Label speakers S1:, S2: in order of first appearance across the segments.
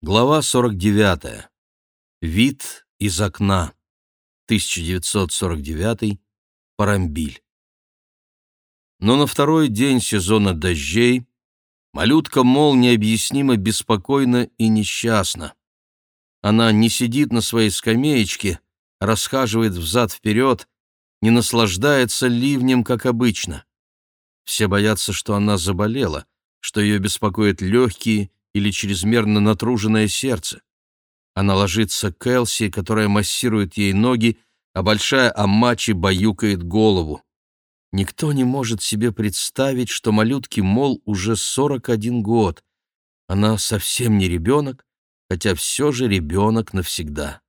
S1: Глава 49. Вид из окна. 1949. Парамбиль. Но на второй день сезона дождей малютка Мол необъяснимо беспокойна и несчастна. Она не сидит на своей скамеечке, расхаживает взад-вперед, не наслаждается ливнем, как обычно. Все боятся, что она заболела, что ее беспокоят легкие или чрезмерно натруженное сердце. Она ложится к Элси, которая массирует ей ноги, а большая Амачи баюкает голову. Никто не может себе представить, что малютке Мол уже 41 год. Она совсем не ребенок, хотя все же ребенок навсегда.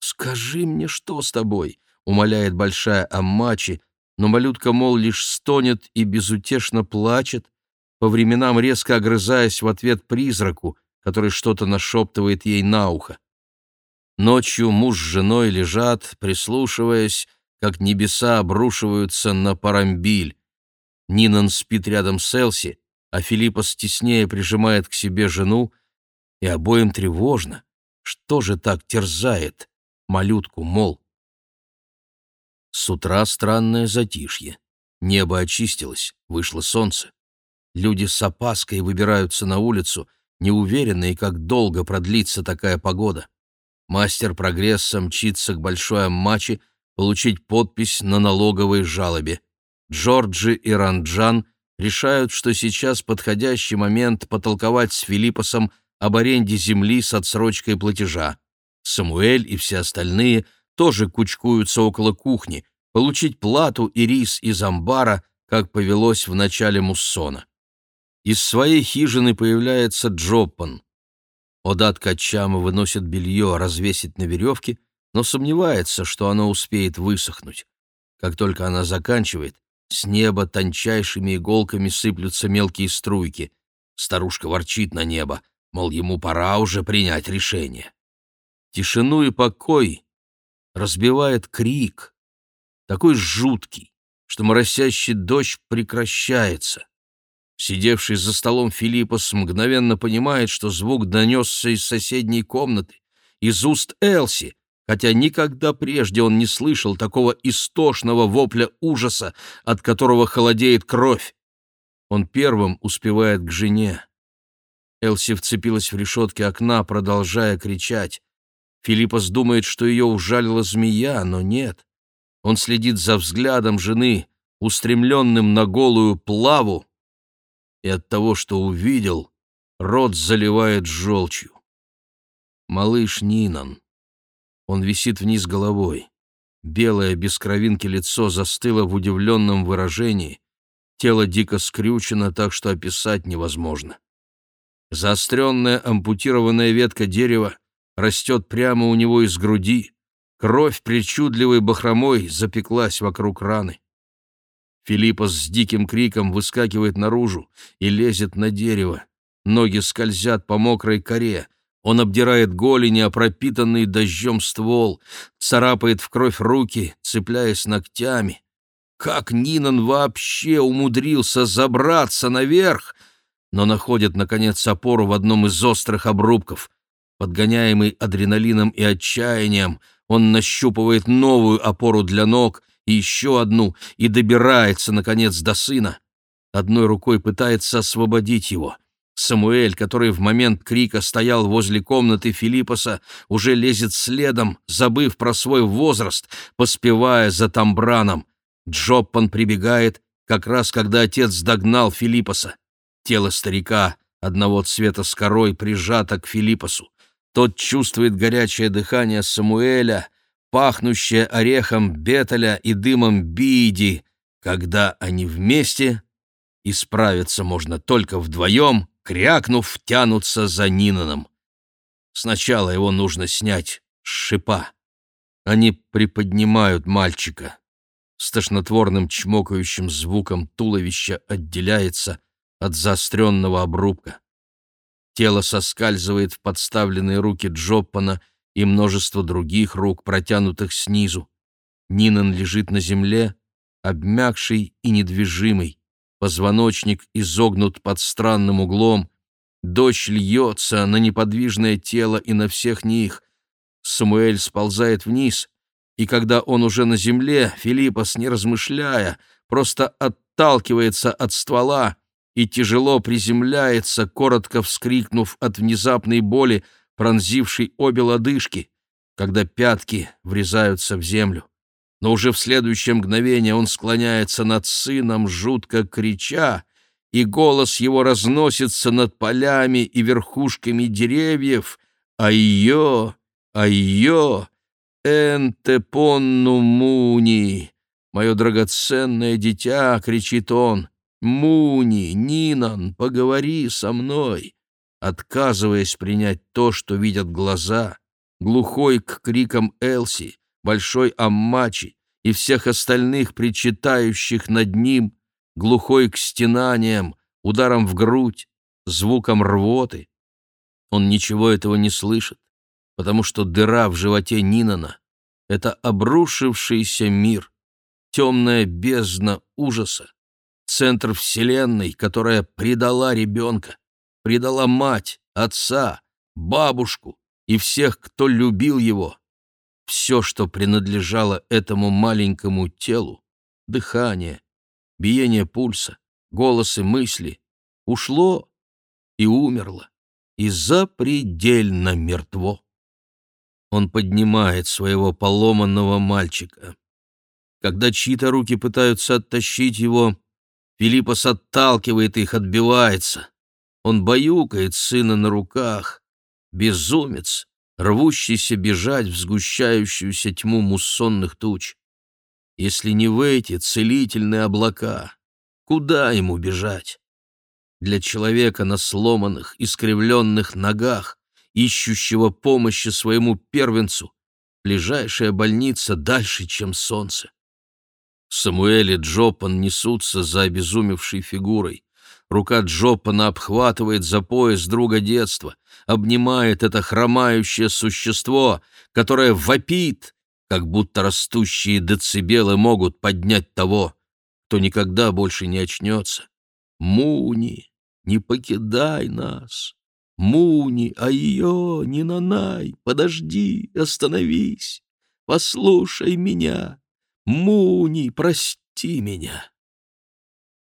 S1: «Скажи мне, что с тобой?» — умоляет большая Аммачи, но малютка, мол, лишь стонет и безутешно плачет, по временам резко огрызаясь в ответ призраку, который что-то нашептывает ей на ухо. Ночью муж с женой лежат, прислушиваясь, как небеса обрушиваются на Парамбиль. Нинан спит рядом с Элси, а Филиппа стеснее прижимает к себе жену, и обоим тревожно. Что же так терзает малютку, мол? С утра странное затишье. Небо очистилось, вышло солнце. Люди с опаской выбираются на улицу, неуверенные, как долго продлится такая погода. Мастер прогресса мчится к большой аммаче получить подпись на налоговой жалобе. Джорджи и Ранджан решают, что сейчас подходящий момент потолковать с Филиппосом об аренде земли с отсрочкой платежа. Самуэль и все остальные тоже кучкуются около кухни, получить плату и рис из амбара, как повелось в начале муссона. Из своей хижины появляется Джоппан. Одат Качама выносит белье развесить на веревке, но сомневается, что оно успеет высохнуть. Как только она заканчивает, с неба тончайшими иголками сыплются мелкие струйки. Старушка ворчит на небо, мол, ему пора уже принять решение. Тишину и покой разбивает крик, такой жуткий, что моросящий дождь прекращается. Сидевший за столом Филиппос мгновенно понимает, что звук донесся из соседней комнаты, из уст Элси, хотя никогда прежде он не слышал такого истошного вопля ужаса, от которого холодеет кровь. Он первым успевает к жене. Элси вцепилась в решетки окна, продолжая кричать. Филиппос думает, что ее ужалила змея, но нет. Он следит за взглядом жены, устремленным на голую плаву, и от того, что увидел, рот заливает желчью. Малыш Нинан. Он висит вниз головой. Белое без кровинки лицо застыло в удивленном выражении, тело дико скрючено так, что описать невозможно. Заостренная ампутированная ветка дерева растет прямо у него из груди, кровь причудливой бахромой запеклась вокруг раны. Филиппос с диким криком выскакивает наружу и лезет на дерево. Ноги скользят по мокрой коре. Он обдирает голени, а пропитанный дождем ствол, царапает в кровь руки, цепляясь ногтями. Как Нинан вообще умудрился забраться наверх, но находит, наконец, опору в одном из острых обрубков. Подгоняемый адреналином и отчаянием, он нащупывает новую опору для ног — еще одну, и добирается, наконец, до сына. Одной рукой пытается освободить его. Самуэль, который в момент крика стоял возле комнаты Филиппоса, уже лезет следом, забыв про свой возраст, поспевая за Тамбраном. Джоппан прибегает, как раз когда отец догнал Филиппоса. Тело старика, одного цвета с корой, прижато к Филиппосу. Тот чувствует горячее дыхание Самуэля, пахнущее орехом беталя и дымом бииди, когда они вместе, и справиться можно только вдвоем, крякнув, тянутся за Нинаном. Сначала его нужно снять с шипа. Они приподнимают мальчика. С тошнотворным чмокающим звуком туловище отделяется от заостренного обрубка. Тело соскальзывает в подставленные руки Джоппана — и множество других рук, протянутых снизу. Нинан лежит на земле, обмякший и недвижимый, позвоночник изогнут под странным углом, Дождь льется на неподвижное тело и на всех них. Самуэль сползает вниз, и когда он уже на земле, Филиппос, не размышляя, просто отталкивается от ствола и тяжело приземляется, коротко вскрикнув от внезапной боли, пронзившей обе лодыжки, когда пятки врезаются в землю. Но уже в следующее мгновение он склоняется над сыном, жутко крича, и голос его разносится над полями и верхушками деревьев, а ее, а ее, энтепонну муни, мое драгоценное дитя, кричит он, муни, Нинан, поговори со мной, отказываясь принять то, что видят глаза, глухой к крикам Элси, большой Аммачи и всех остальных причитающих над ним, глухой к стенаниям, ударам в грудь, звукам рвоты. Он ничего этого не слышит, потому что дыра в животе Нинана — это обрушившийся мир, темная бездна ужаса, центр вселенной, которая предала ребенка, предала мать, отца, бабушку и всех, кто любил его. Все, что принадлежало этому маленькому телу, дыхание, биение пульса, голос и мысли, ушло и умерло, и запредельно мертво. Он поднимает своего поломанного мальчика. Когда чьи-то руки пытаются оттащить его, Филиппос отталкивает их, отбивается. Он баюкает сына на руках. Безумец, рвущийся бежать в сгущающуюся тьму муссонных туч. Если не в эти целительные облака, куда ему бежать? Для человека на сломанных, искривленных ногах, ищущего помощи своему первенцу, ближайшая больница дальше, чем солнце. Самуэль и Джопан несутся за обезумевшей фигурой. Рука Джопана обхватывает за пояс друга детства, обнимает это хромающее существо, которое вопит, как будто растущие децибелы могут поднять того, кто никогда больше не очнется. Муни, не покидай нас. Муни, а ее, не нанай, подожди, остановись, послушай меня. Муни, прости меня.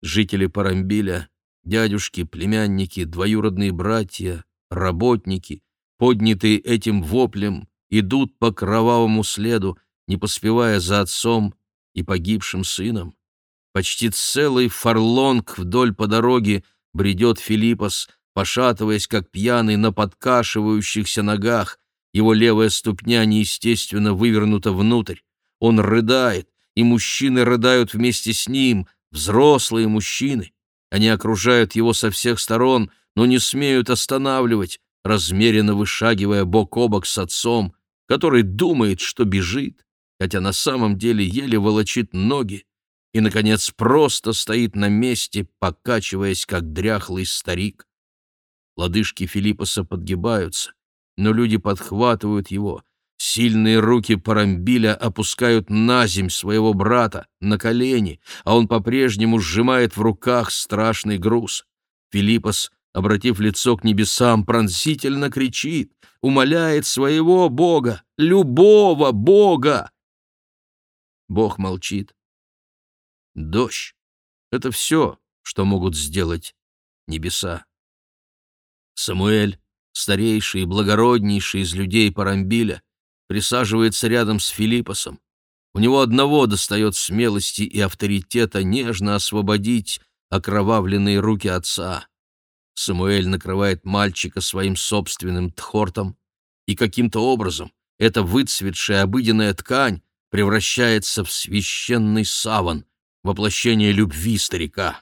S1: Жители Парамбиля, дядюшки, племянники, двоюродные братья, работники, поднятые этим воплем, идут по кровавому следу, не поспевая за отцом и погибшим сыном. Почти целый фарлонг вдоль по дороге бредет Филиппос, пошатываясь, как пьяный, на подкашивающихся ногах. Его левая ступня неестественно вывернута внутрь. Он рыдает, и мужчины рыдают вместе с ним, взрослые мужчины. Они окружают его со всех сторон, но не смеют останавливать, размеренно вышагивая бок о бок с отцом, который думает, что бежит, хотя на самом деле еле волочит ноги, и, наконец, просто стоит на месте, покачиваясь, как дряхлый старик. Лодыжки Филиппоса подгибаются, но люди подхватывают его. Сильные руки Парамбиля опускают на земь своего брата, на колени, а он по-прежнему сжимает в руках страшный груз. Филиппос обратив лицо к небесам, пронзительно кричит, умоляет своего Бога, любого Бога. Бог молчит. Дождь — это все, что могут сделать небеса. Самуэль, старейший и благороднейший из людей Парамбиля, присаживается рядом с Филиппосом. У него одного достает смелости и авторитета нежно освободить окровавленные руки отца. Самуэль накрывает мальчика своим собственным тхортом, и каким-то образом эта выцветшая обыденная ткань превращается в священный саван, воплощение любви старика.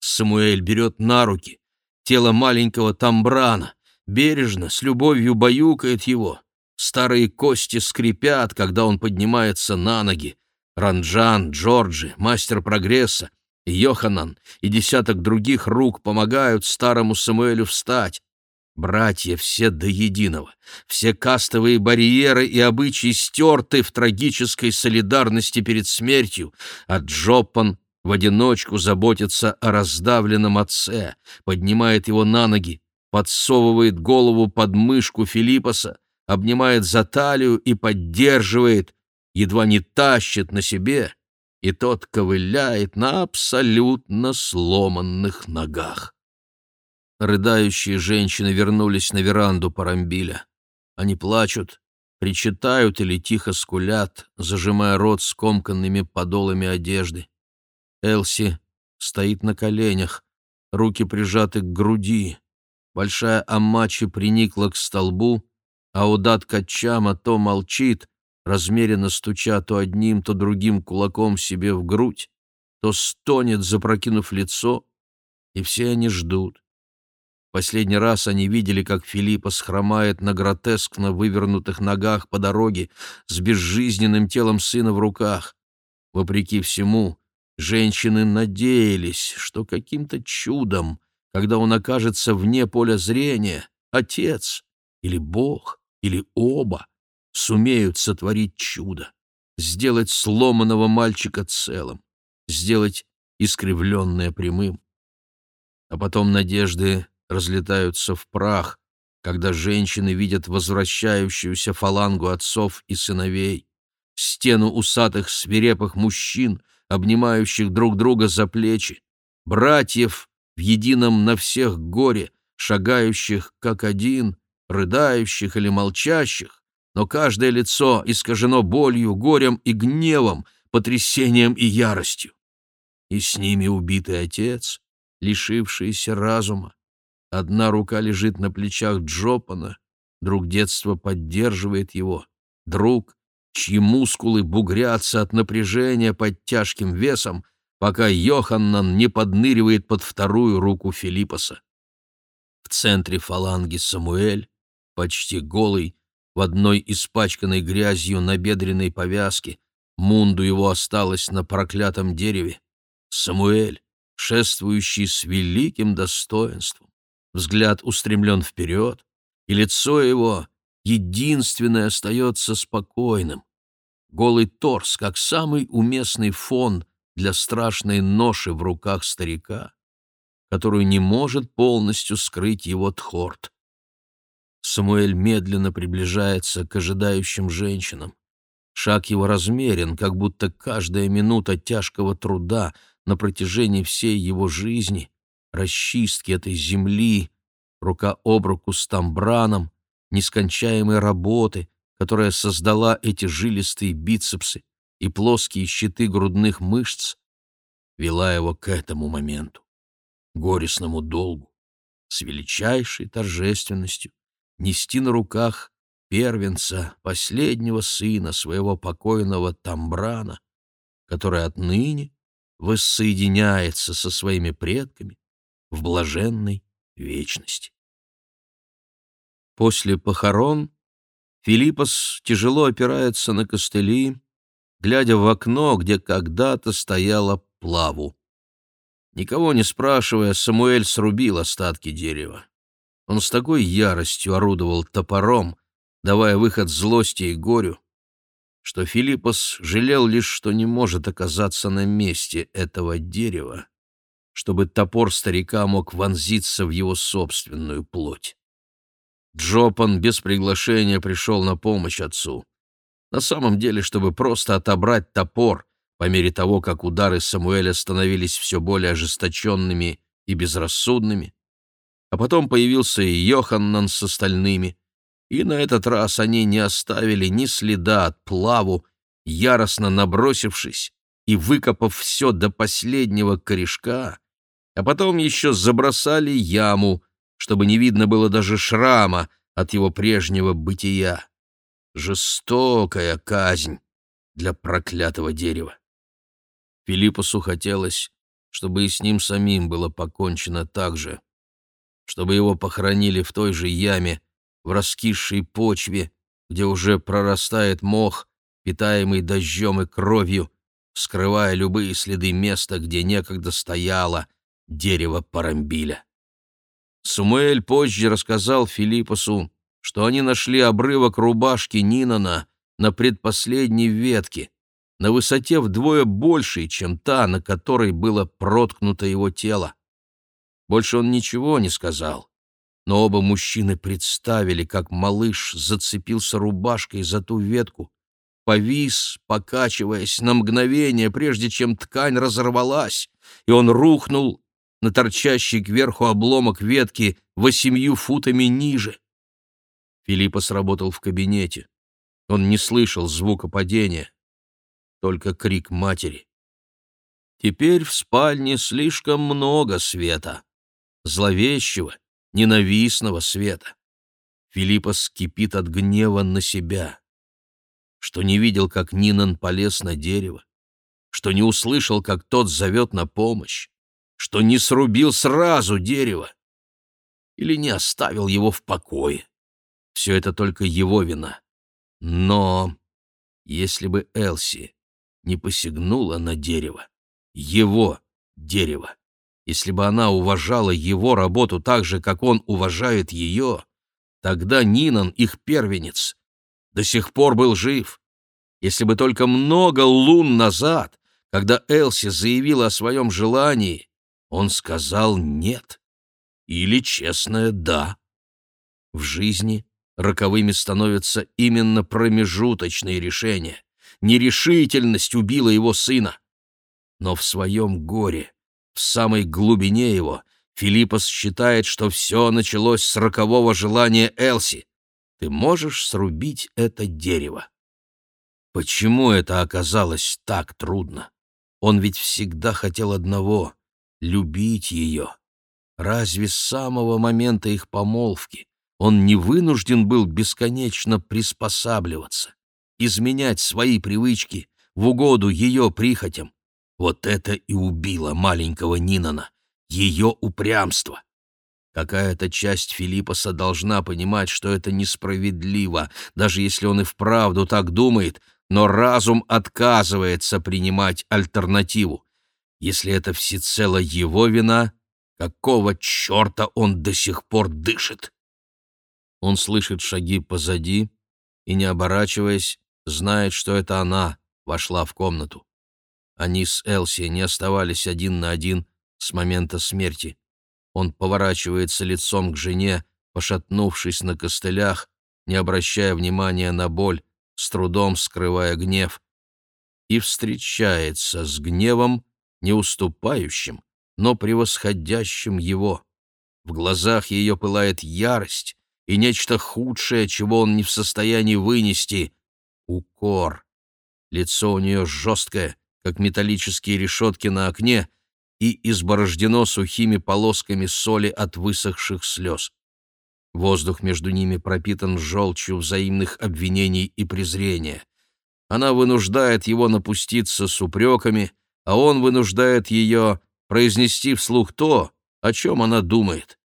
S1: Самуэль берет на руки тело маленького тамбрана, бережно, с любовью баюкает его. Старые кости скрипят, когда он поднимается на ноги. Ранджан, Джорджи, мастер прогресса, Йоханан и десяток других рук помогают старому Самуэлю встать. Братья все до единого, все кастовые барьеры и обычаи стерты в трагической солидарности перед смертью, а Джоппан в одиночку заботится о раздавленном отце, поднимает его на ноги, подсовывает голову под мышку Филиппоса, обнимает за талию и поддерживает, едва не тащит на себе, и тот ковыляет на абсолютно сломанных ногах. Рыдающие женщины вернулись на веранду Парамбиля. Они плачут, причитают или тихо скулят, зажимая рот скомканными подолами одежды. Элси стоит на коленях, руки прижаты к груди. Большая Амачи приникла к столбу, а Удат Качама то молчит, размеренно стуча то одним, то другим кулаком себе в грудь, то стонет, запрокинув лицо, и все они ждут. Последний раз они видели, как Филиппа схромает на гротескно вывернутых ногах по дороге с безжизненным телом сына в руках. Вопреки всему, женщины надеялись, что каким-то чудом, когда он окажется вне поля зрения, отец или Бог или оба сумеют сотворить чудо, сделать сломанного мальчика целым, сделать искривленное прямым. А потом надежды разлетаются в прах, когда женщины видят возвращающуюся фалангу отцов и сыновей, стену усатых свирепых мужчин, обнимающих друг друга за плечи, братьев в едином на всех горе, шагающих как один, рыдающих или молчащих, но каждое лицо искажено болью, горем и гневом, потрясением и яростью. И с ними убитый отец, лишившийся разума, Одна рука лежит на плечах Джопана, друг детства поддерживает его, друг, чьи мускулы бугрятся от напряжения под тяжким весом, пока Йоханнан не подныривает под вторую руку Филиппоса. В центре фаланги Самуэль, почти голый, в одной испачканной грязью набедренной повязке, мунду его осталось на проклятом дереве. Самуэль, шествующий с великим достоинством взгляд устремлен вперед, и лицо его единственное остается спокойным. Голый торс, как самый уместный фон для страшной ноши в руках старика, которую не может полностью скрыть его тхорт. Самуэль медленно приближается к ожидающим женщинам. Шаг его размерен, как будто каждая минута тяжкого труда на протяжении всей его жизни расчистки этой земли, рука об руку с тамбраном, нескончаемой работы, которая создала эти жилистые бицепсы и плоские щиты грудных мышц, вела его к этому моменту, горестному долгу, с величайшей торжественностью нести на руках первенца, последнего сына своего покойного Тамбрана, который отныне воссоединяется со своими предками в блаженной вечности. После похорон Филиппос тяжело опирается на костыли, глядя в окно, где когда-то стояла плаву. Никого не спрашивая, Самуэль срубил остатки дерева. Он с такой яростью орудовал топором, давая выход злости и горю, что Филиппос жалел лишь, что не может оказаться на месте этого дерева чтобы топор старика мог вонзиться в его собственную плоть. Джопан без приглашения пришел на помощь отцу. На самом деле, чтобы просто отобрать топор, по мере того, как удары Самуэля становились все более ожесточенными и безрассудными. А потом появился и Йоханнан с остальными, и на этот раз они не оставили ни следа от плаву, яростно набросившись и выкопав все до последнего корешка, а потом еще забросали яму, чтобы не видно было даже шрама от его прежнего бытия. Жестокая казнь для проклятого дерева. Филиппусу хотелось, чтобы и с ним самим было покончено так же, чтобы его похоронили в той же яме, в раскисшей почве, где уже прорастает мох, питаемый дождем и кровью, скрывая любые следы места, где некогда стояла, дерево Парамбиля. Сумуэль позже рассказал Филиппосу, что они нашли обрывок рубашки Нинана на предпоследней ветке, на высоте вдвое большей, чем та, на которой было проткнуто его тело. Больше он ничего не сказал, но оба мужчины представили, как малыш зацепился рубашкой за ту ветку, повис, покачиваясь на мгновение, прежде чем ткань разорвалась, и он рухнул на торчащий кверху обломок ветки восемью футами ниже. Филиппа сработал в кабинете. Он не слышал звука падения, только крик матери. Теперь в спальне слишком много света, зловещего, ненавистного света. Филиппа скипит от гнева на себя что не видел, как Нинан полез на дерево, что не услышал, как тот зовет на помощь, что не срубил сразу дерево или не оставил его в покое. Все это только его вина. Но если бы Элси не посягнула на дерево, его дерево, если бы она уважала его работу так же, как он уважает ее, тогда Нинан, их первенец, до сих пор был жив. Если бы только много лун назад, когда Элси заявила о своем желании, он сказал «нет» или честное «да». В жизни роковыми становятся именно промежуточные решения. Нерешительность убила его сына. Но в своем горе, в самой глубине его, Филиппос считает, что все началось с рокового желания Элси ты можешь срубить это дерево. Почему это оказалось так трудно? Он ведь всегда хотел одного — любить ее. Разве с самого момента их помолвки он не вынужден был бесконечно приспосабливаться, изменять свои привычки в угоду ее прихотям? Вот это и убило маленького Нинана, ее упрямство. Какая-то часть Филиппоса должна понимать, что это несправедливо, даже если он и вправду так думает, но разум отказывается принимать альтернативу. Если это всецело его вина, какого черта он до сих пор дышит? Он слышит шаги позади и, не оборачиваясь, знает, что это она вошла в комнату. Они с Элси не оставались один на один с момента смерти. Он поворачивается лицом к жене, пошатнувшись на костылях, не обращая внимания на боль, с трудом скрывая гнев, и встречается с гневом, не уступающим, но превосходящим его. В глазах ее пылает ярость и нечто худшее, чего он не в состоянии вынести — укор. Лицо у нее жесткое, как металлические решетки на окне, и изборождено сухими полосками соли от высохших слез. Воздух между ними пропитан желчью взаимных обвинений и презрения. Она вынуждает его напуститься с упреками, а он вынуждает ее произнести вслух то, о чем она думает.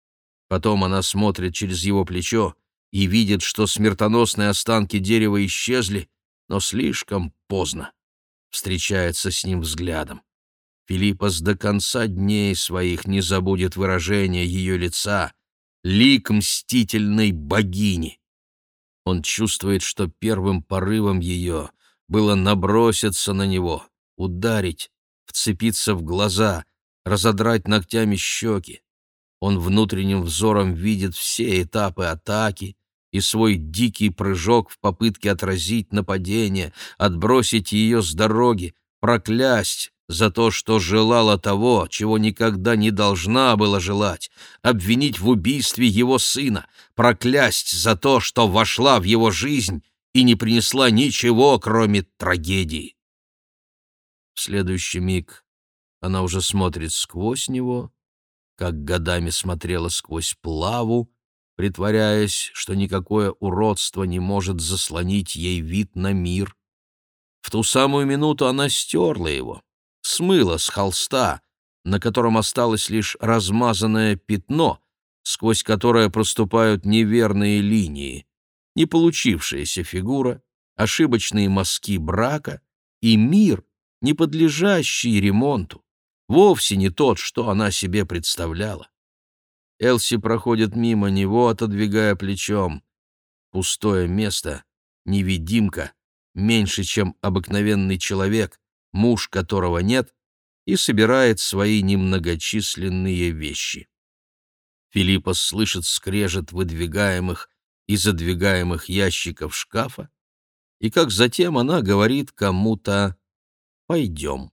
S1: Потом она смотрит через его плечо и видит, что смертоносные останки дерева исчезли, но слишком поздно. Встречается с ним взглядом. Филиппос до конца дней своих не забудет выражение ее лица, лик мстительной богини. Он чувствует, что первым порывом ее было наброситься на него, ударить, вцепиться в глаза, разодрать ногтями щеки. Он внутренним взором видит все этапы атаки и свой дикий прыжок в попытке отразить нападение, отбросить ее с дороги, проклясть, за то, что желала того, чего никогда не должна была желать, обвинить в убийстве его сына, проклясть за то, что вошла в его жизнь и не принесла ничего, кроме трагедии. В следующий миг она уже смотрит сквозь него, как годами смотрела сквозь плаву, притворяясь, что никакое уродство не может заслонить ей вид на мир. В ту самую минуту она стерла его, смыло с холста, на котором осталось лишь размазанное пятно, сквозь которое проступают неверные линии, не получившаяся фигура, ошибочные мазки брака и мир, не подлежащий ремонту, вовсе не тот, что она себе представляла. Элси проходит мимо него, отодвигая плечом. Пустое место, невидимка, меньше, чем обыкновенный человек, муж которого нет, и собирает свои немногочисленные вещи. Филиппа слышит скрежет выдвигаемых и задвигаемых ящиков шкафа, и как затем она говорит кому-то «пойдем».